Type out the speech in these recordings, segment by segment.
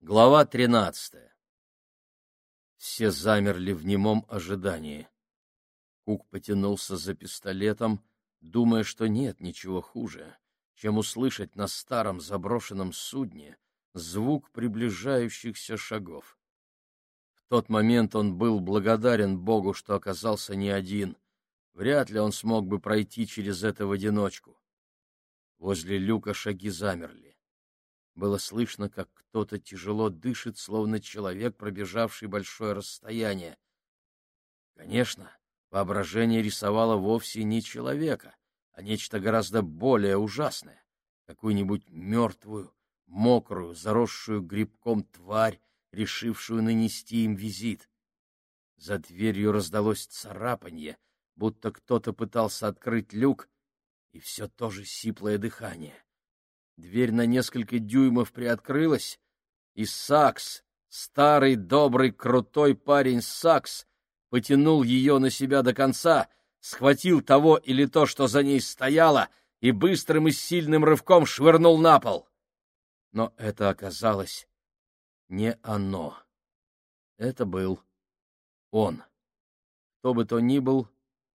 Глава тринадцатая. Все замерли в немом ожидании. Кук потянулся за пистолетом, думая, что нет ничего хуже, чем услышать на старом заброшенном судне звук приближающихся шагов. В тот момент он был благодарен Богу, что оказался не один. Вряд ли он смог бы пройти через это в одиночку. Возле люка шаги замерли. Было слышно, как кто-то тяжело дышит, словно человек, пробежавший большое расстояние. Конечно, воображение рисовало вовсе не человека, а нечто гораздо более ужасное. Какую-нибудь мертвую, мокрую, заросшую грибком тварь, решившую нанести им визит. За дверью раздалось царапанье, будто кто-то пытался открыть люк, и все то же сиплое дыхание. Дверь на несколько дюймов приоткрылась, и Сакс, старый, добрый, крутой парень Сакс, потянул ее на себя до конца, схватил того или то, что за ней стояло, и быстрым и сильным рывком швырнул на пол. Но это оказалось не оно. Это был он. Кто бы то ни был,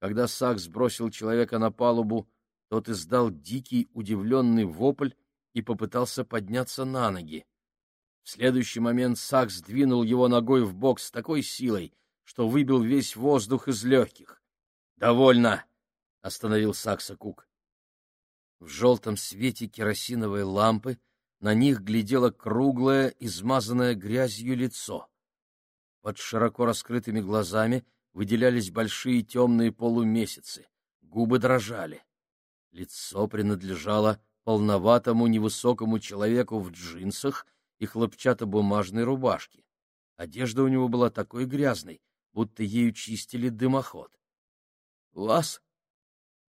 когда Сакс бросил человека на палубу, тот издал дикий удивленный вопль, и попытался подняться на ноги. В следующий момент Сакс двинул его ногой в бок с такой силой, что выбил весь воздух из легких. «Довольно!» — остановил Сакса Кук. В желтом свете керосиновой лампы на них глядело круглое, измазанное грязью лицо. Под широко раскрытыми глазами выделялись большие темные полумесяцы, губы дрожали. Лицо принадлежало полноватому невысокому человеку в джинсах и хлопчатобумажной рубашке. Одежда у него была такой грязной, будто ею чистили дымоход. — Вас?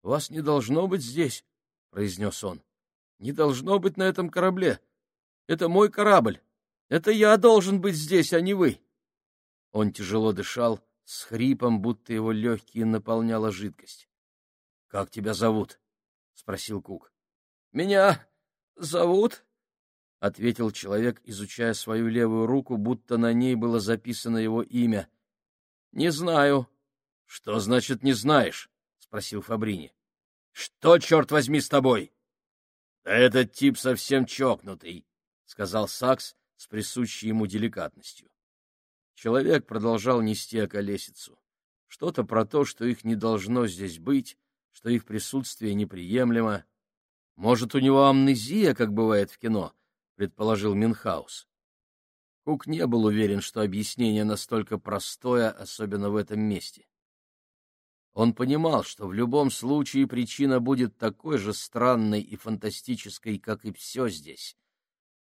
Вас не должно быть здесь, — произнес он. — Не должно быть на этом корабле. Это мой корабль. Это я должен быть здесь, а не вы. Он тяжело дышал, с хрипом, будто его легкие наполняла жидкость. — Как тебя зовут? — спросил Кук. Меня зовут, — ответил человек, изучая свою левую руку, будто на ней было записано его имя. — Не знаю. — Что значит «не знаешь»? — спросил Фабрини. — Что, черт возьми, с тобой? — Да этот тип совсем чокнутый, — сказал Сакс с присущей ему деликатностью. Человек продолжал нести околесицу. Что-то про то, что их не должно здесь быть, что их присутствие неприемлемо. Может, у него амнезия, как бывает в кино, предположил Минхаус. Кук не был уверен, что объяснение настолько простое, особенно в этом месте. Он понимал, что в любом случае причина будет такой же странной и фантастической, как и все здесь.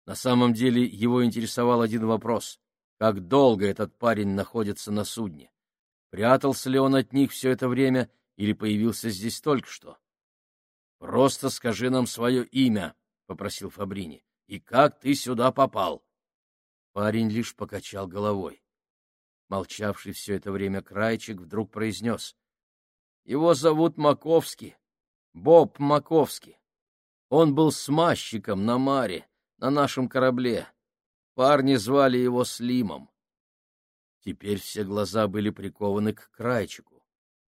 На самом деле его интересовал один вопрос — как долго этот парень находится на судне? Прятался ли он от них все это время или появился здесь только что? Просто скажи нам свое имя, — попросил Фабрини, — и как ты сюда попал? Парень лишь покачал головой. Молчавший все это время Крайчик вдруг произнес. — Его зовут Маковский, Боб Маковский. Он был смазчиком на Маре, на нашем корабле. Парни звали его Слимом. Теперь все глаза были прикованы к Крайчику.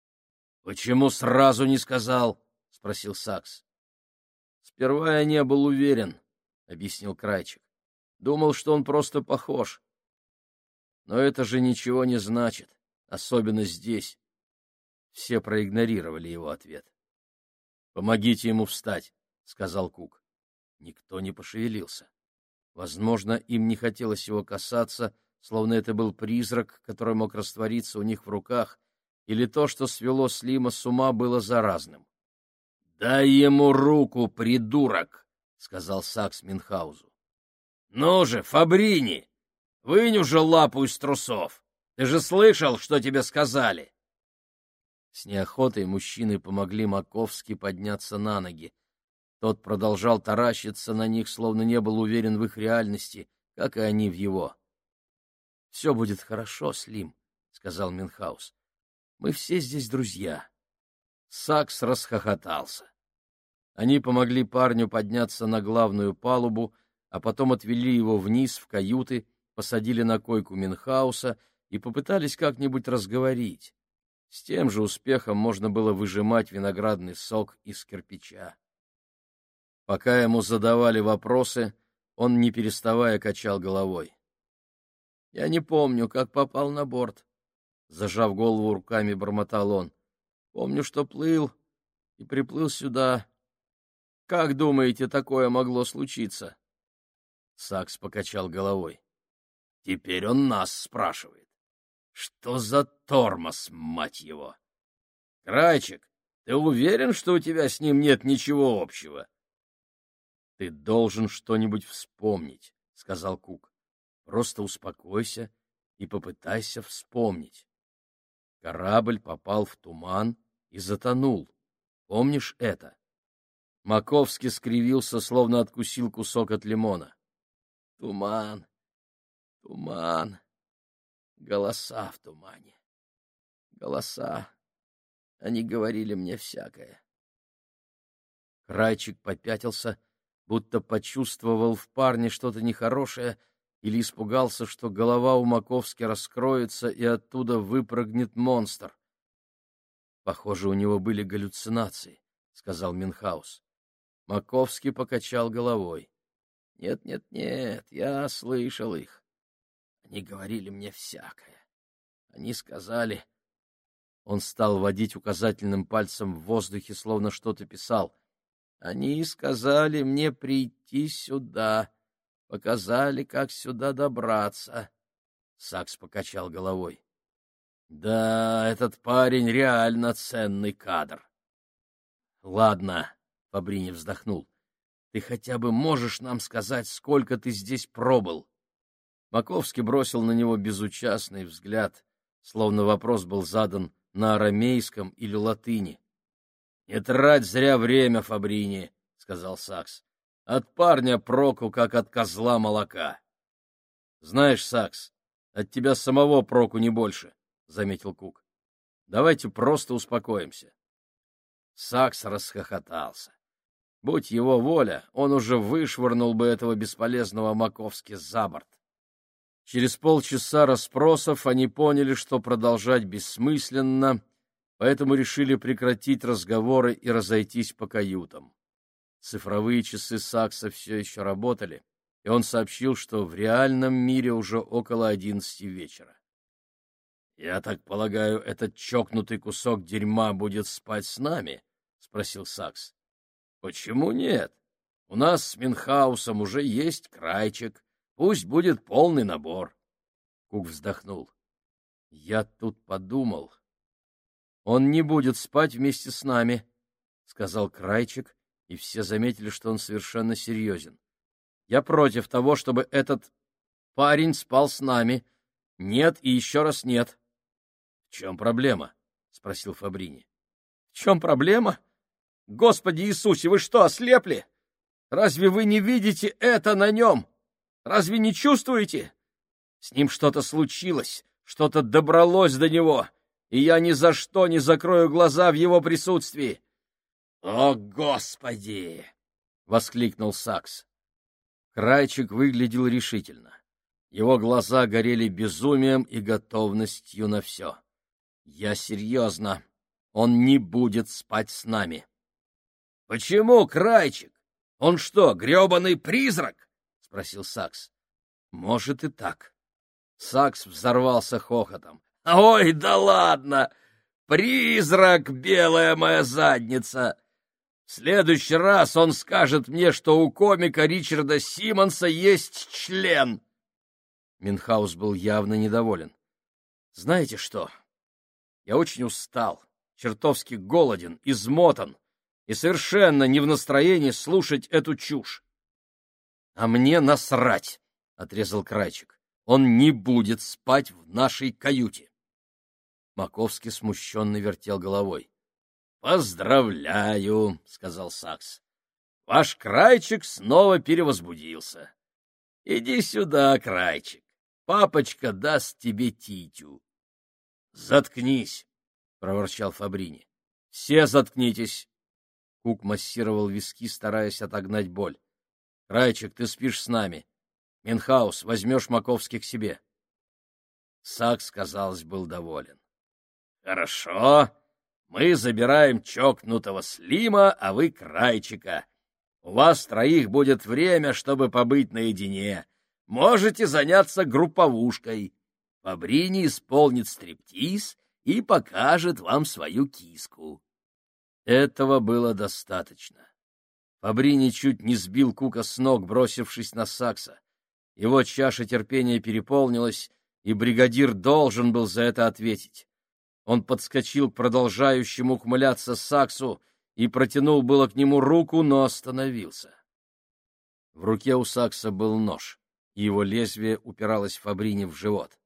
— Почему сразу не сказал? — спросил Сакс. — Сперва я не был уверен, — объяснил Крайчик. — Думал, что он просто похож. Но это же ничего не значит, особенно здесь. Все проигнорировали его ответ. — Помогите ему встать, — сказал Кук. Никто не пошевелился. Возможно, им не хотелось его касаться, словно это был призрак, который мог раствориться у них в руках, или то, что свело Слима с ума, было заразным. «Дай ему руку, придурок!» — сказал Сакс Минхаузу. «Ну же, Фабрини, вынь уже лапу из трусов! Ты же слышал, что тебе сказали!» С неохотой мужчины помогли Маковски подняться на ноги. Тот продолжал таращиться на них, словно не был уверен в их реальности, как и они в его. — Все будет хорошо, Слим, — сказал Минхаус. — Мы все здесь друзья. Сакс расхохотался. Они помогли парню подняться на главную палубу, а потом отвели его вниз в каюты, посадили на койку Минхауса и попытались как-нибудь разговорить. С тем же успехом можно было выжимать виноградный сок из кирпича. Пока ему задавали вопросы, он, не переставая, качал головой. — Я не помню, как попал на борт. Зажав голову руками, бормотал он. — Помню, что плыл и приплыл сюда. Как думаете, такое могло случиться? Сакс покачал головой. — Теперь он нас спрашивает. Что за тормоз, мать его? — Крайчик, ты уверен, что у тебя с ним нет ничего общего? — Ты должен что-нибудь вспомнить, — сказал Кук. — Просто успокойся и попытайся вспомнить. Корабль попал в туман и затонул. Помнишь это? Маковский скривился, словно откусил кусок от лимона. — Туман, туман, голоса в тумане. Голоса, они говорили мне всякое. Крайчик попятился, — будто почувствовал в парне что-то нехорошее или испугался, что голова у Маковски раскроется и оттуда выпрыгнет монстр. Похоже, у него были галлюцинации, сказал Минхаус. Маковский покачал головой. Нет, нет, нет, я слышал их. Они говорили мне всякое. Они сказали... Он стал водить указательным пальцем в воздухе, словно что-то писал. Они сказали мне прийти сюда, показали, как сюда добраться. Сакс покачал головой. Да, этот парень реально ценный кадр. Ладно, Фабрини вздохнул. Ты хотя бы можешь нам сказать, сколько ты здесь пробыл? Маковский бросил на него безучастный взгляд, словно вопрос был задан на арамейском или латыни. — Не трать зря время, Фабрини, — сказал Сакс. — От парня проку, как от козла молока. — Знаешь, Сакс, от тебя самого проку не больше, — заметил Кук. — Давайте просто успокоимся. Сакс расхохотался. Будь его воля, он уже вышвырнул бы этого бесполезного Маковски за борт. Через полчаса расспросов они поняли, что продолжать бессмысленно, поэтому решили прекратить разговоры и разойтись по каютам. Цифровые часы Сакса все еще работали, и он сообщил, что в реальном мире уже около одиннадцати вечера. — Я так полагаю, этот чокнутый кусок дерьма будет спать с нами? — спросил Сакс. — Почему нет? У нас с Минхаусом уже есть крайчик. Пусть будет полный набор. Кук вздохнул. — Я тут подумал, он не будет спать вместе с нами, — сказал Крайчик, и все заметили, что он совершенно серьезен. Я против того, чтобы этот парень спал с нами. Нет и еще раз нет. — чем проблема? — спросил Фабрини. — В чем проблема? Господи Иисусе, вы что, ослепли? Разве вы не видите это на нем? Разве не чувствуете? С ним что-то случилось, что-то добралось до него. — и я ни за что не закрою глаза в его присутствии. — О, Господи! — воскликнул Сакс. Крайчик выглядел решительно. Его глаза горели безумием и готовностью на все. — Я серьезно. Он не будет спать с нами. — Почему, Крайчик? Он что, гребаный призрак? — спросил Сакс. — Может и так. Сакс взорвался хохотом. Ой, да ладно! Призрак, белая моя задница! В следующий раз он скажет мне, что у комика Ричарда Симмонса есть член. Минхаус был явно недоволен. Знаете что? Я очень устал, чертовски голоден, измотан и совершенно не в настроении слушать эту чушь. — А мне насрать, — отрезал Крайчик. — Он не будет спать в нашей каюте. Маковский смущенно вертел головой. — Поздравляю, — сказал Сакс. — Ваш крайчик снова перевозбудился. Иди сюда, крайчик. Папочка даст тебе титю. — Заткнись, — проворчал Фабрини. — Все заткнитесь. Кук массировал виски, стараясь отогнать боль. Райчик, ты спишь с нами. Минхаус, возьмешь Маковский к себе. Сакс, казалось, был доволен. — Хорошо. Мы забираем чокнутого Слима, а вы Крайчика. У вас троих будет время, чтобы побыть наедине. Можете заняться групповушкой. Фабрини исполнит стриптиз и покажет вам свою киску. Этого было достаточно. Фабрини чуть не сбил Кука с ног, бросившись на Сакса. Его чаша терпения переполнилась, и бригадир должен был за это ответить. Он подскочил к продолжающему ухмыляться Саксу и протянул было к нему руку, но остановился. В руке у Сакса был нож, и его лезвие упиралось Фабрине в живот. —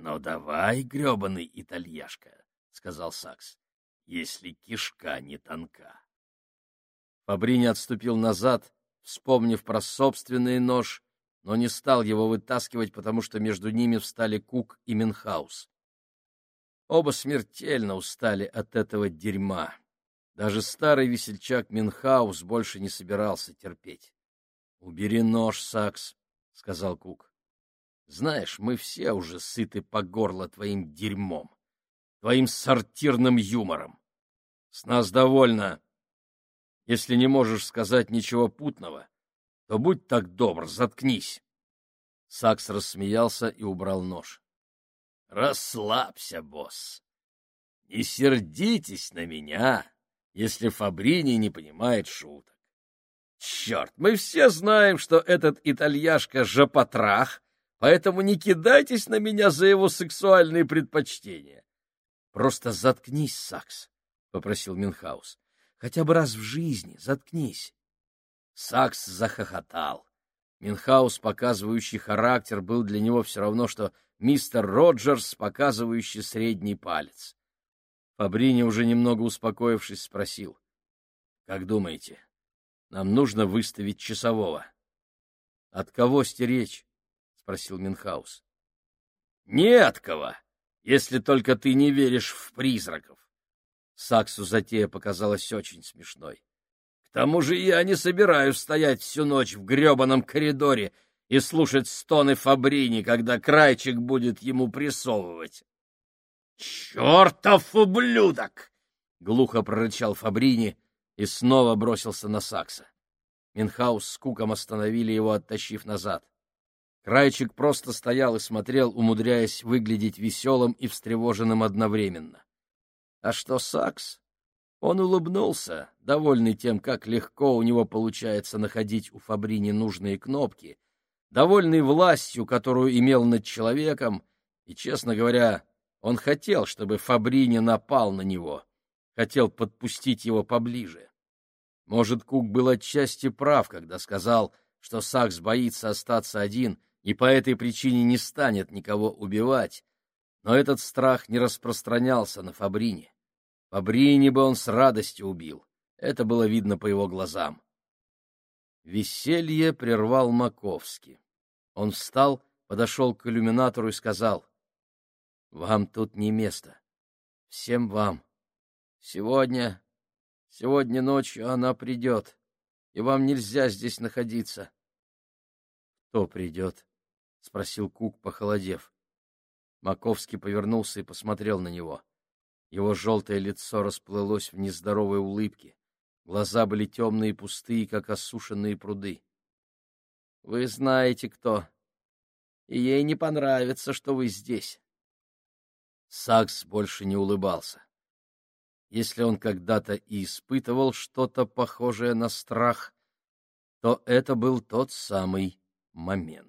Ну давай, гребаный итальяшка, — сказал Сакс, — если кишка не тонка. Фабрини отступил назад, вспомнив про собственный нож, но не стал его вытаскивать, потому что между ними встали Кук и Минхаус. Оба смертельно устали от этого дерьма. Даже старый весельчак Минхаус больше не собирался терпеть. — Убери нож, Сакс, — сказал Кук. — Знаешь, мы все уже сыты по горло твоим дерьмом, твоим сортирным юмором. С нас довольно. Если не можешь сказать ничего путного, то будь так добр, заткнись. Сакс рассмеялся и убрал нож. — Расслабься, босс. Не сердитесь на меня, если Фабрини не понимает шуток. Черт, мы все знаем, что этот итальяшка — жопотрах, поэтому не кидайтесь на меня за его сексуальные предпочтения. — Просто заткнись, Сакс, — попросил Минхаус. — Хотя бы раз в жизни заткнись. Сакс захохотал. Минхаус, показывающий характер, был для него все равно, что мистер Роджерс, показывающий средний палец. Фабрини, уже немного успокоившись, спросил. — Как думаете, нам нужно выставить часового? — От кого стеречь? — спросил Минхаус. — Не от кого, если только ты не веришь в призраков. Саксу затея показалась очень смешной. К тому же я не собираюсь стоять всю ночь в гребаном коридоре и слушать стоны Фабрини, когда крайчик будет ему прессовывать. «Чертов ублюдок!» — глухо прорычал Фабрини и снова бросился на Сакса. Минхаус с Куком остановили его, оттащив назад. Крайчик просто стоял и смотрел, умудряясь выглядеть веселым и встревоженным одновременно. А что Сакс? Он улыбнулся, довольный тем, как легко у него получается находить у Фабрини нужные кнопки, довольный властью, которую имел над человеком, и, честно говоря, он хотел, чтобы Фабрини напал на него, хотел подпустить его поближе. Может, Кук был отчасти прав, когда сказал, что Сакс боится остаться один и по этой причине не станет никого убивать, но этот страх не распространялся на Фабрине. Фабрини бы он с радостью убил. Это было видно по его глазам. Веселье прервал Маковский. Он встал, подошел к иллюминатору и сказал, «Вам тут не место. Всем вам. Сегодня, сегодня ночью она придет, и вам нельзя здесь находиться». «Кто придет?» — спросил Кук, похолодев. Маковский повернулся и посмотрел на него. Его желтое лицо расплылось в нездоровой улыбке. Глаза были темные и пустые, как осушенные пруды. — Вы знаете, кто. И ей не понравится, что вы здесь. Сакс больше не улыбался. Если он когда-то и испытывал что-то похожее на страх, то это был тот самый момент.